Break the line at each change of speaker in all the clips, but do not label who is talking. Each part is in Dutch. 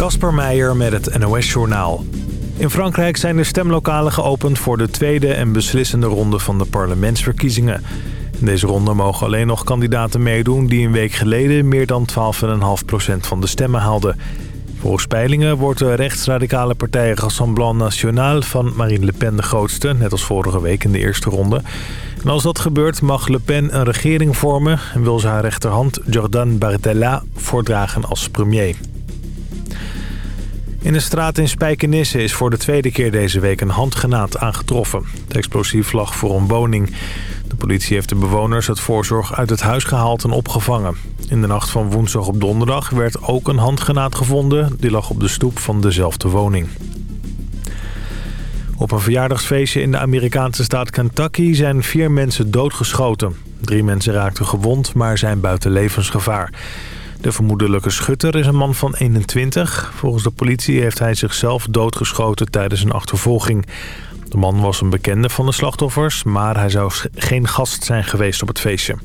Kasper Meijer met het NOS-journaal. In Frankrijk zijn de stemlokalen geopend voor de tweede en beslissende ronde van de parlementsverkiezingen. In deze ronde mogen alleen nog kandidaten meedoen die een week geleden meer dan 12,5% van de stemmen haalden. Volgens peilingen wordt de rechtsradicale partij Rassemblement National van Marine Le Pen de grootste, net als vorige week in de eerste ronde. En als dat gebeurt mag Le Pen een regering vormen en wil ze haar rechterhand Jordan Bardella voordragen als premier. In een straat in Spijkenisse is voor de tweede keer deze week een handgenaad aangetroffen. Het explosief lag voor een woning. De politie heeft de bewoners het voorzorg uit het huis gehaald en opgevangen. In de nacht van woensdag op donderdag werd ook een handgenaad gevonden. Die lag op de stoep van dezelfde woning. Op een verjaardagsfeestje in de Amerikaanse staat Kentucky zijn vier mensen doodgeschoten. Drie mensen raakten gewond, maar zijn buiten levensgevaar. De vermoedelijke schutter is een man van 21. Volgens de politie heeft hij zichzelf doodgeschoten tijdens een achtervolging. De man was een bekende van de slachtoffers, maar hij zou geen gast zijn geweest op het feestje.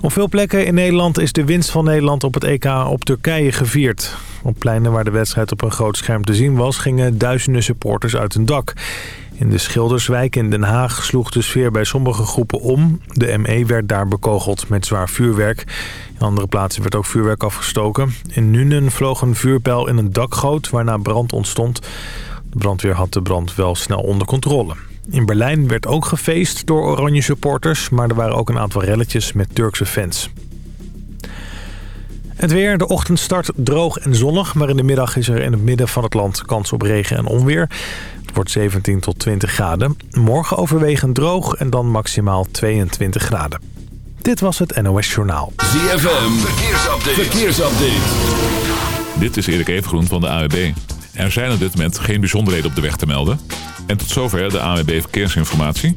Op veel plekken in Nederland is de winst van Nederland op het EK op Turkije gevierd. Op pleinen waar de wedstrijd op een groot scherm te zien was... gingen duizenden supporters uit hun dak. In de Schilderswijk in Den Haag sloeg de sfeer bij sommige groepen om. De ME werd daar bekogeld met zwaar vuurwerk. In andere plaatsen werd ook vuurwerk afgestoken. In Nuenen vloog een vuurpijl in een dakgoot waarna brand ontstond. De brandweer had de brand wel snel onder controle. In Berlijn werd ook gefeest door oranje supporters... maar er waren ook een aantal relletjes met Turkse fans. Het weer, de ochtend start droog en zonnig... maar in de middag is er in het midden van het land kans op regen en onweer. Het wordt 17 tot 20 graden. Morgen overwegend droog en dan maximaal 22 graden. Dit was het NOS Journaal.
ZFM, verkeersupdate. verkeersupdate.
Dit is Erik Evengroen van de AWB. Er zijn op dit moment geen bijzonderheden op de weg te melden. En tot zover de AWB Verkeersinformatie.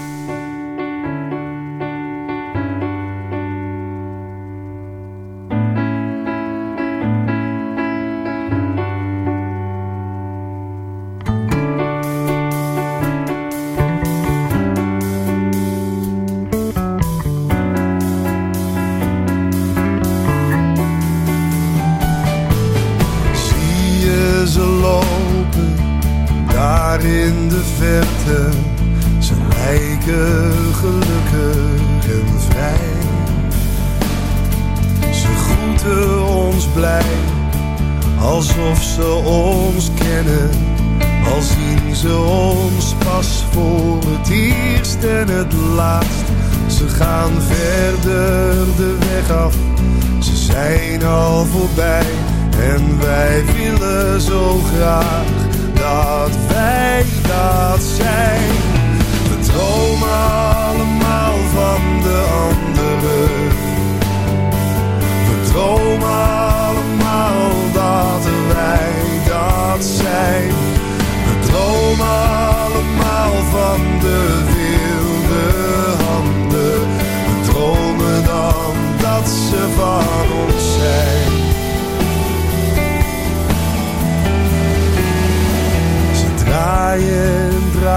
zo graag dat wij dat zijn. We dromen allemaal van de anderen. We dromen allemaal dat wij dat zijn. We dromen allemaal van
de wilde handen. We dromen dan dat ze van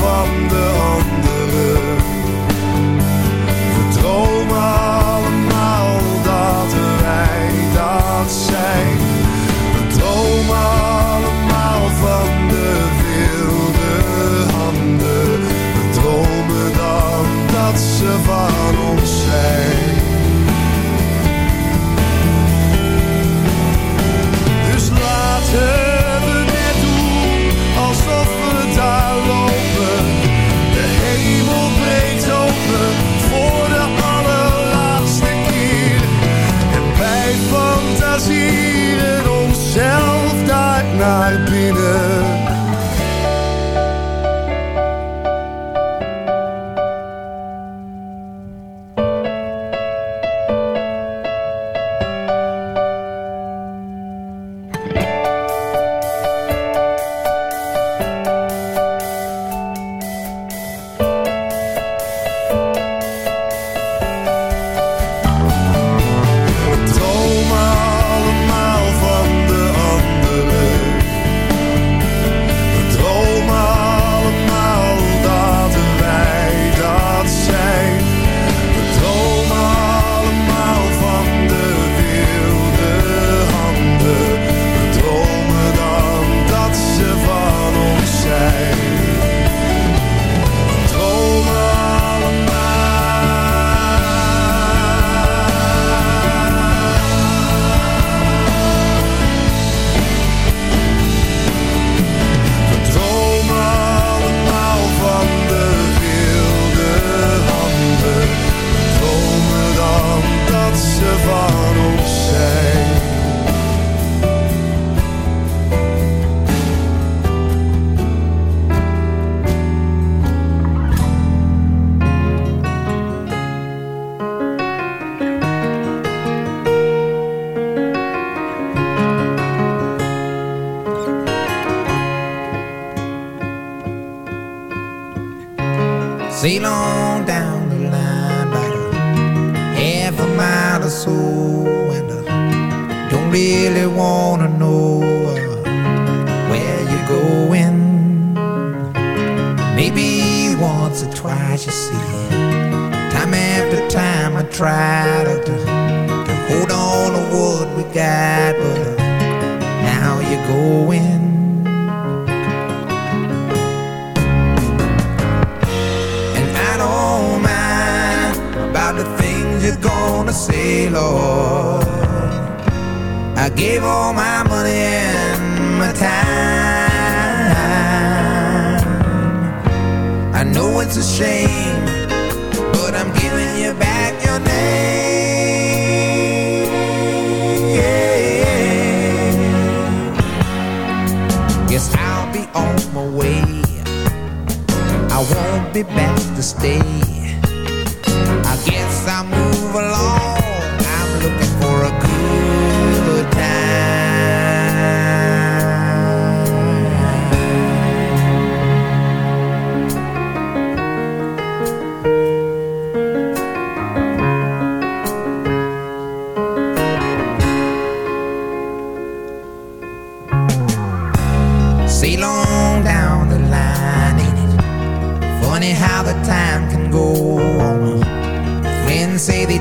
van de anderen. We dromen allemaal dat wij dat zijn. We dromen allemaal van de wilde handen. We dromen dan dat ze van ons zijn. Dus laten naar wind. And I don't mind about the things you're gonna say, Lord. I gave all my money and my time. I know it's a shame be back to stay. I guess I'll move along. I'm looking for a good time.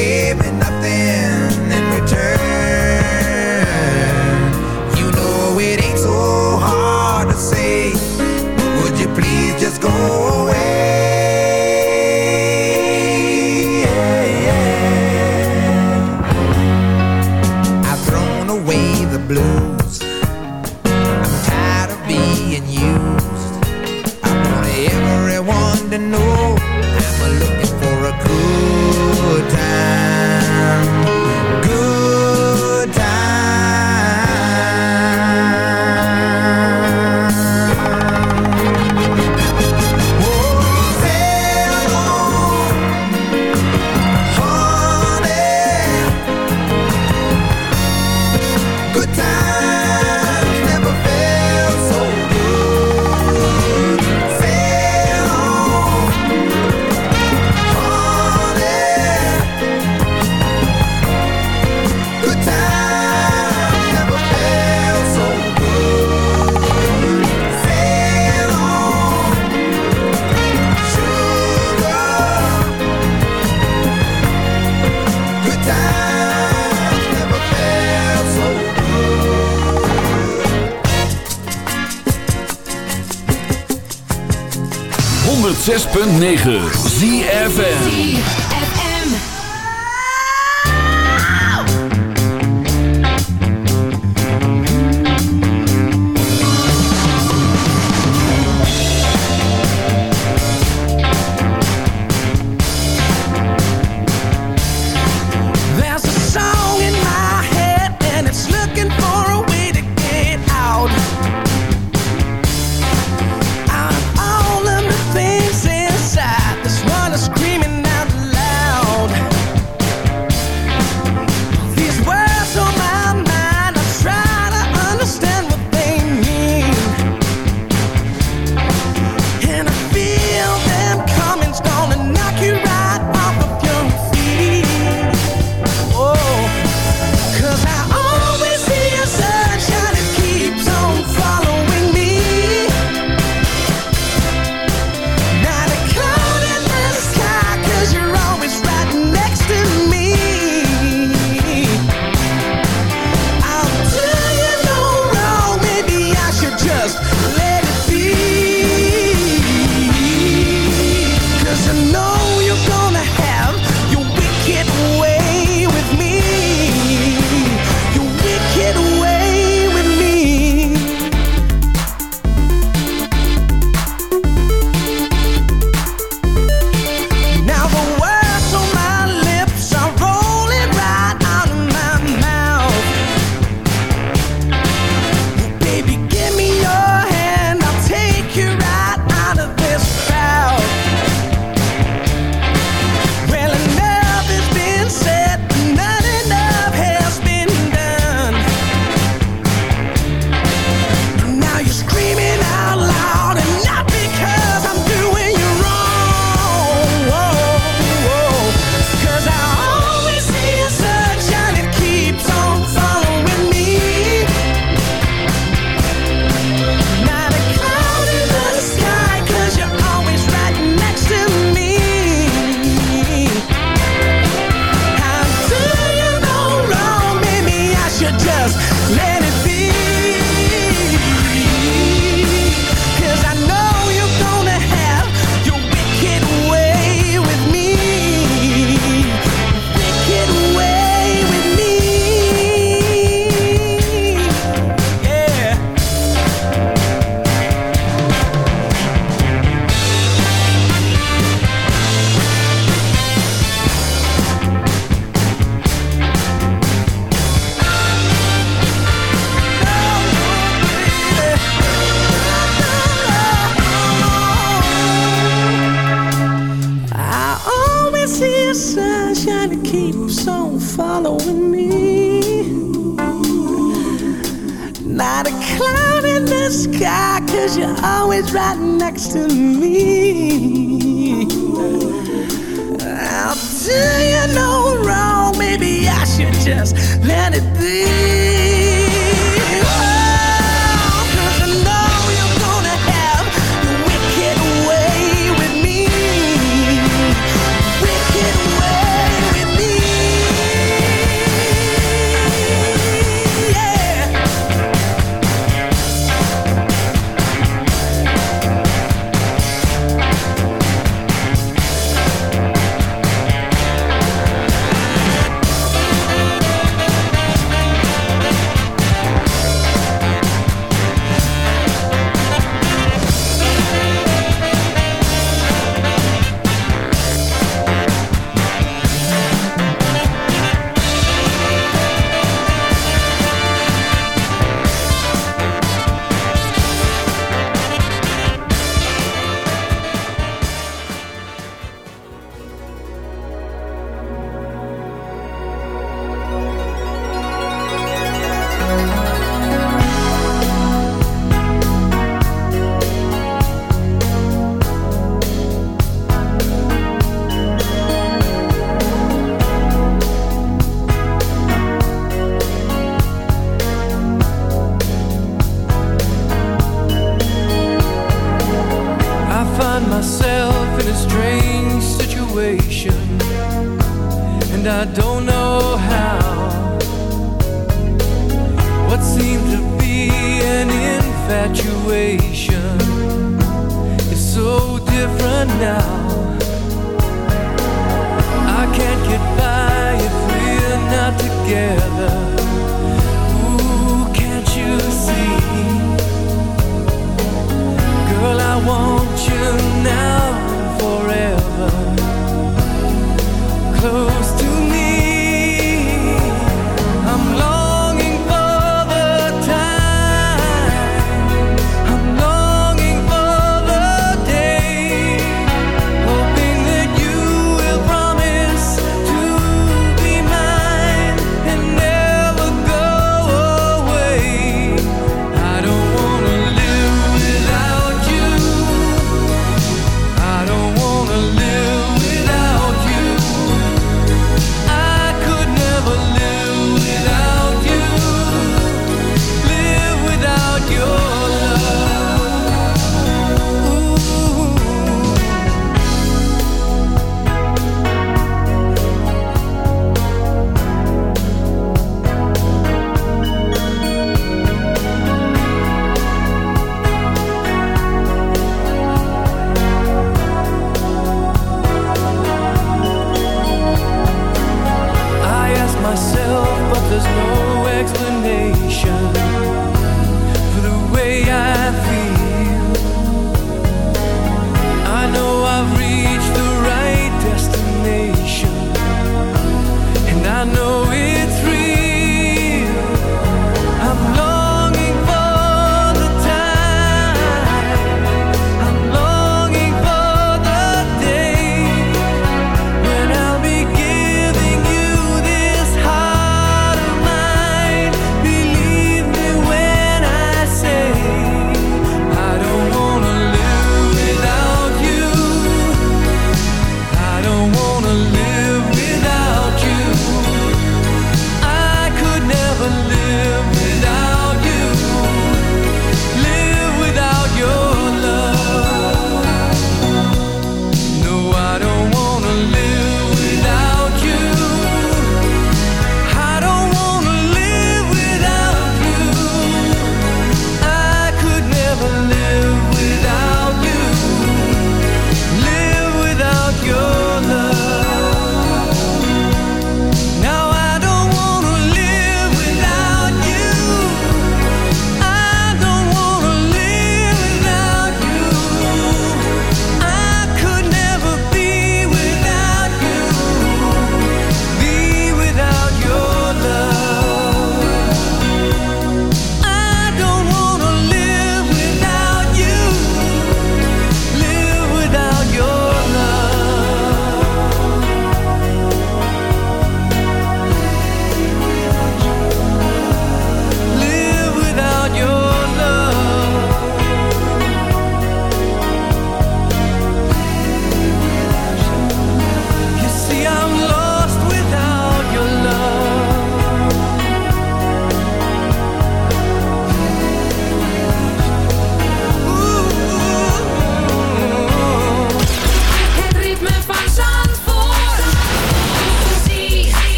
gave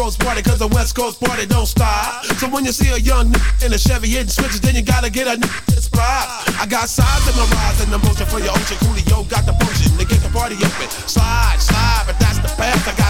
Coast party, cause the West Coast party don't stop. So when you see a young nigga in a Chevy hitting switches, then you gotta get a nigga that's I got signs in my rise and emotion for your ocean. Coolio got the potion to get the party open. Slide, slide, but that's the path I got.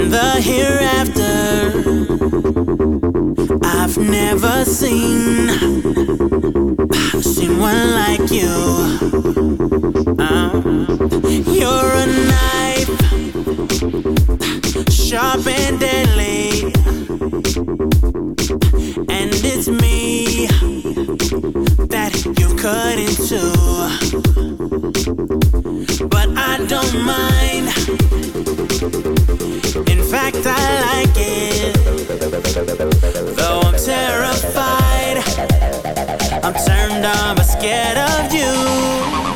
in the hereafter. I've never seen seen one like you.
Uh, you're a knife, sharp and deadly, and it's me that you couldn't too. But I don't mind. In fact, I
like
it. Though I'm terrified, I'm turned on, but scared of you.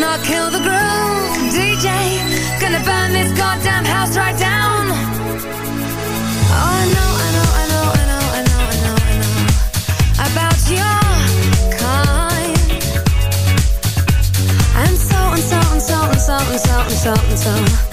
Not kill the groove, DJ. Gonna burn this goddamn house right down. Oh, I know, I know, I know, I know, I know, I know, I know about your kind. So and so and so and so and so and so and so.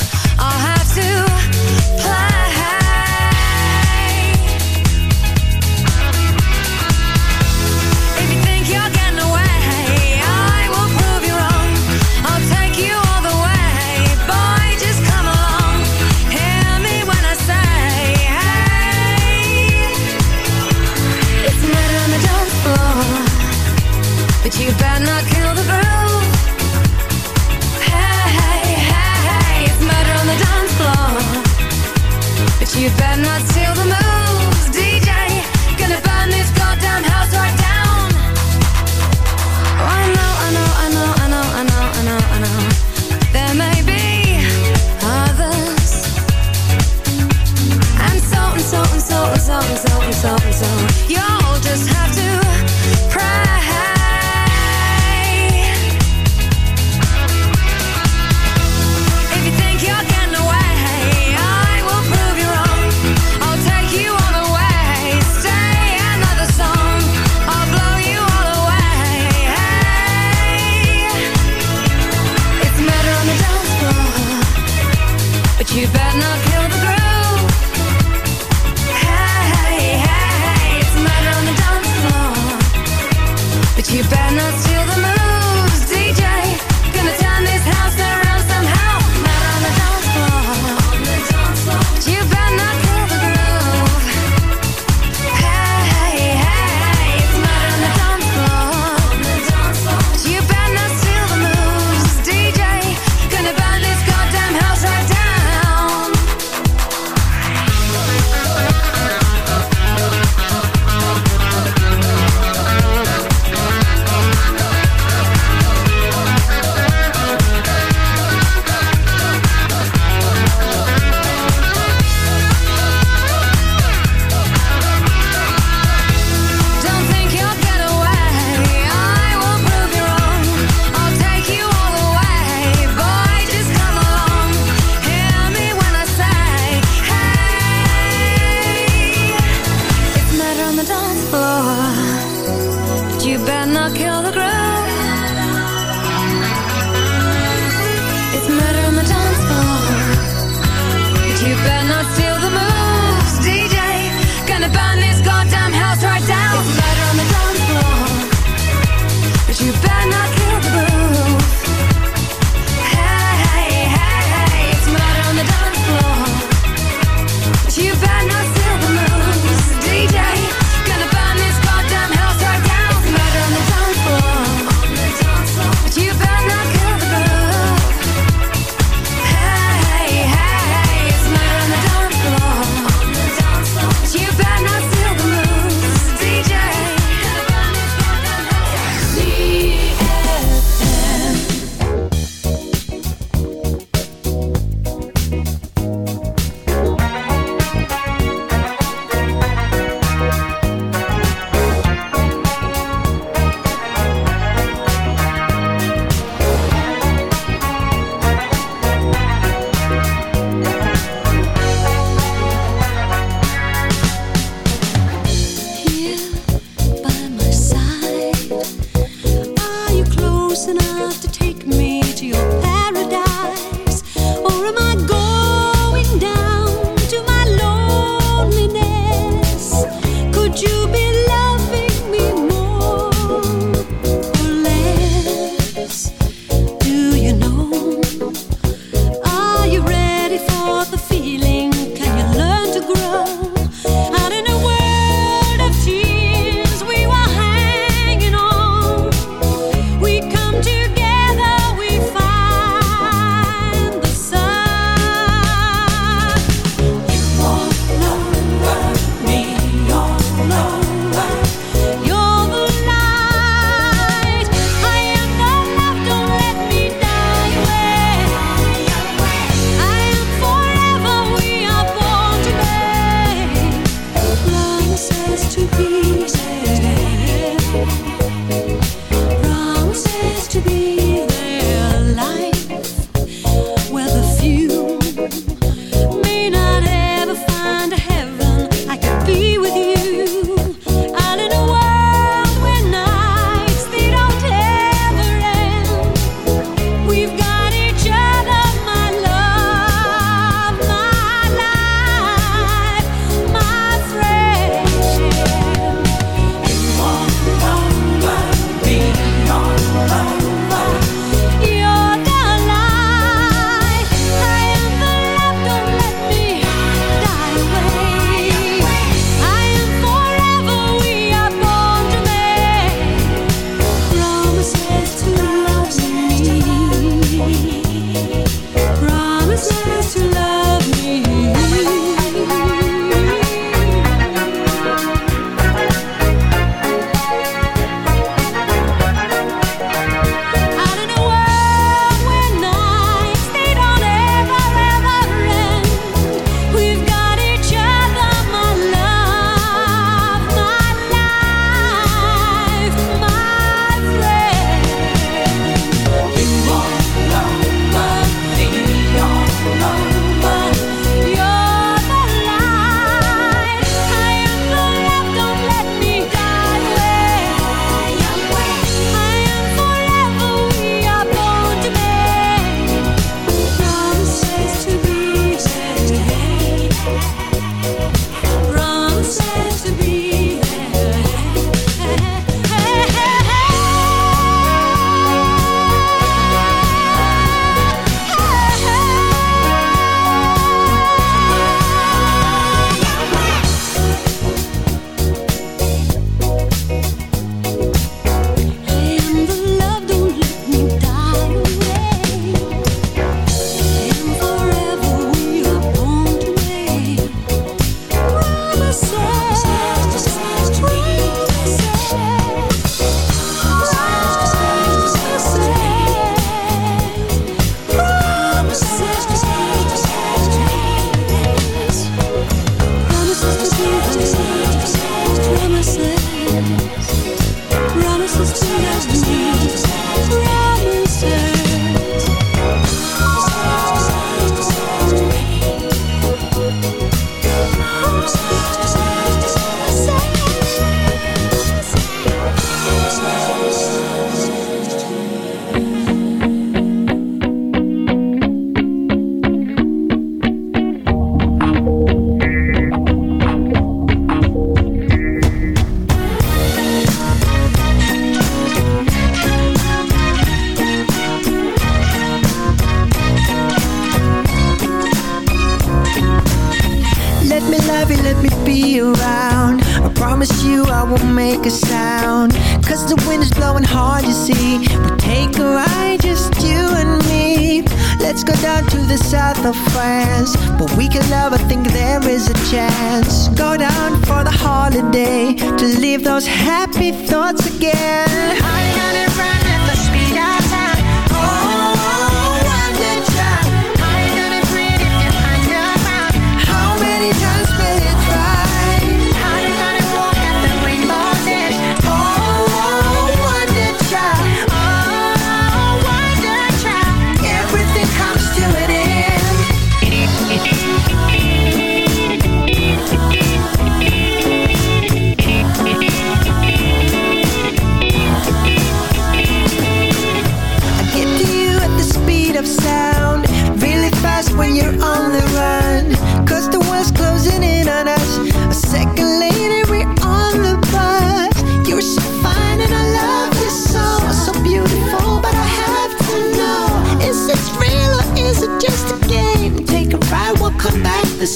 You better not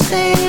say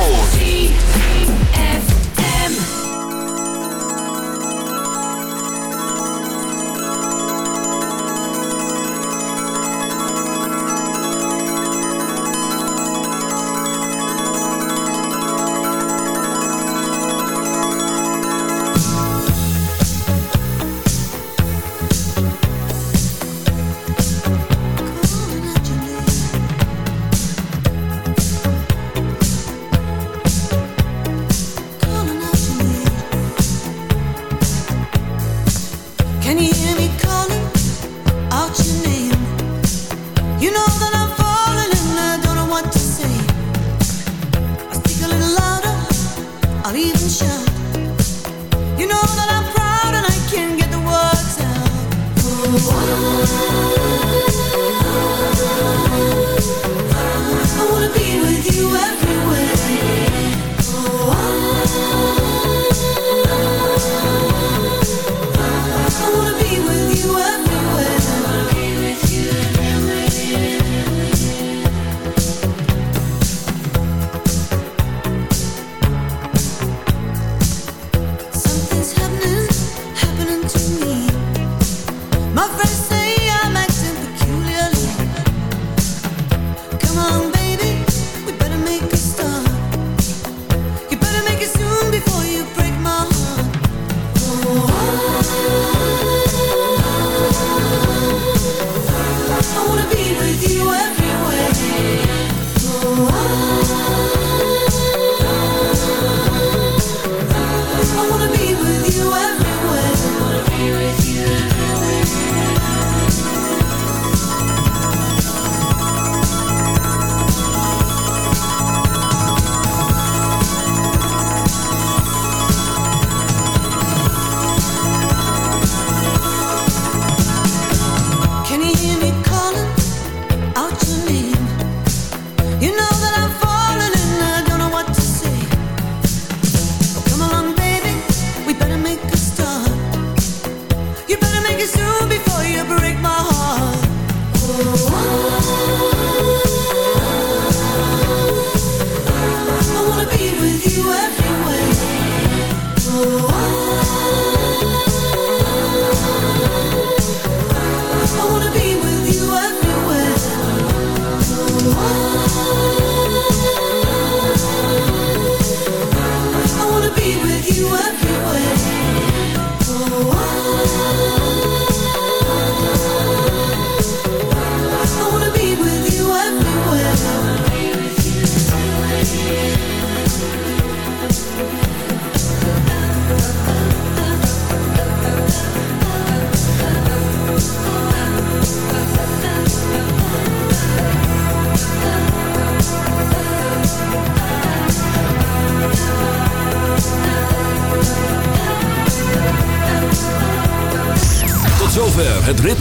Four.